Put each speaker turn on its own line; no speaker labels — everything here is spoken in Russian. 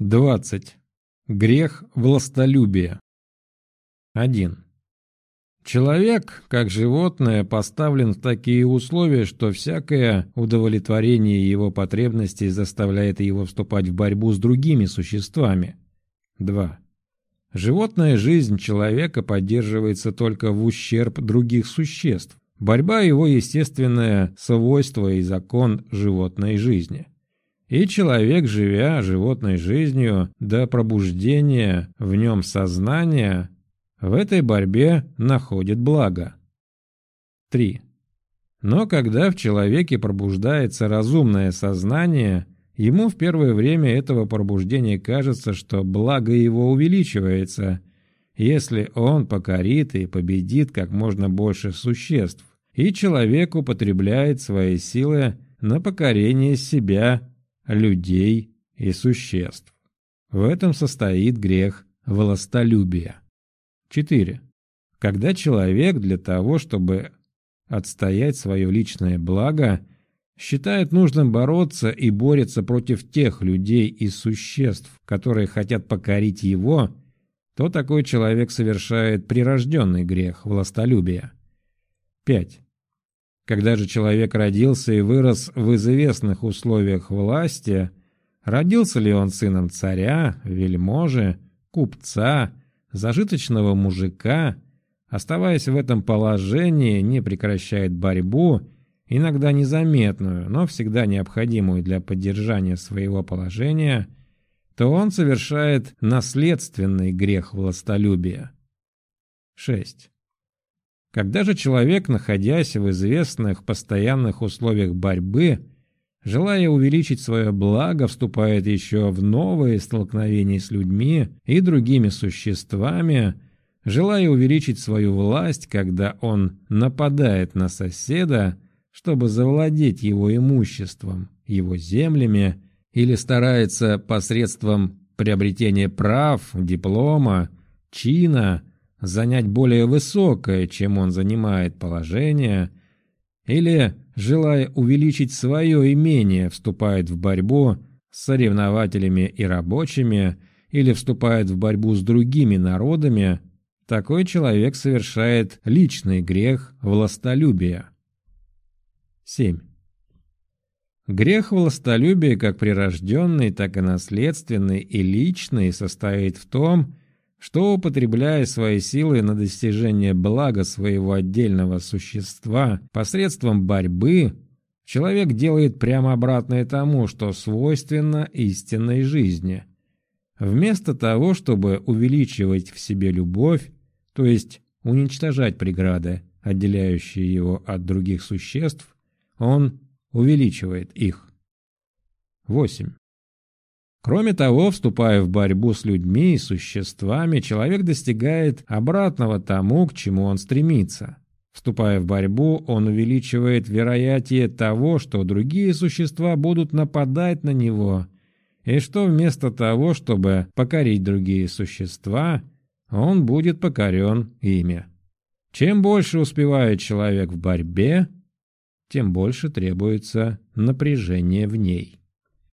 20. Грех властолюбия. 1. Человек, как животное, поставлен в такие условия, что всякое удовлетворение его потребностей заставляет его вступать в борьбу с другими существами. 2. Животная жизнь человека поддерживается только в ущерб других существ. Борьба – его естественное свойство и закон животной жизни. И человек, живя животной жизнью до пробуждения в нем сознания, в этой борьбе находит благо. 3. Но когда в человеке пробуждается разумное сознание, ему в первое время этого пробуждения кажется, что благо его увеличивается, если он покорит и победит как можно больше существ, и человек употребляет свои силы на покорение себя, людей и существ. В этом состоит грех властолюбия. 4. Когда человек для того, чтобы отстоять свое личное благо, считает нужным бороться и борется против тех людей и существ, которые хотят покорить его, то такой человек совершает прирожденный грех властолюбия. 5. Когда же человек родился и вырос в известных условиях власти, родился ли он сыном царя, вельможи, купца, зажиточного мужика, оставаясь в этом положении, не прекращает борьбу, иногда незаметную, но всегда необходимую для поддержания своего положения, то он совершает наследственный грех властолюбия. 6. Когда же человек, находясь в известных постоянных условиях борьбы, желая увеличить свое благо, вступает еще в новые столкновения с людьми и другими существами, желая увеличить свою власть, когда он нападает на соседа, чтобы завладеть его имуществом, его землями, или старается посредством приобретения прав, диплома, чина занять более высокое, чем он занимает положение, или желая увеличить свое имение, вступает в борьбу с соревнователями и рабочими или вступает в борьбу с другими народами, такой человек совершает личный грех властолюбия. 7. Грех властолюбия как прирожденный, так и наследственный и личный состоит в том, что, употребляя свои силы на достижение блага своего отдельного существа посредством борьбы, человек делает прямо обратное тому, что свойственно истинной жизни. Вместо того, чтобы увеличивать в себе любовь, то есть уничтожать преграды, отделяющие его от других существ, он увеличивает их. 8. Кроме того, вступая в борьбу с людьми и существами, человек достигает обратного тому, к чему он стремится. Вступая в борьбу, он увеличивает вероятие того, что другие существа будут нападать на него, и что вместо того, чтобы покорить другие существа, он будет покорен ими. Чем больше успевает человек в борьбе, тем больше требуется напряжение в ней.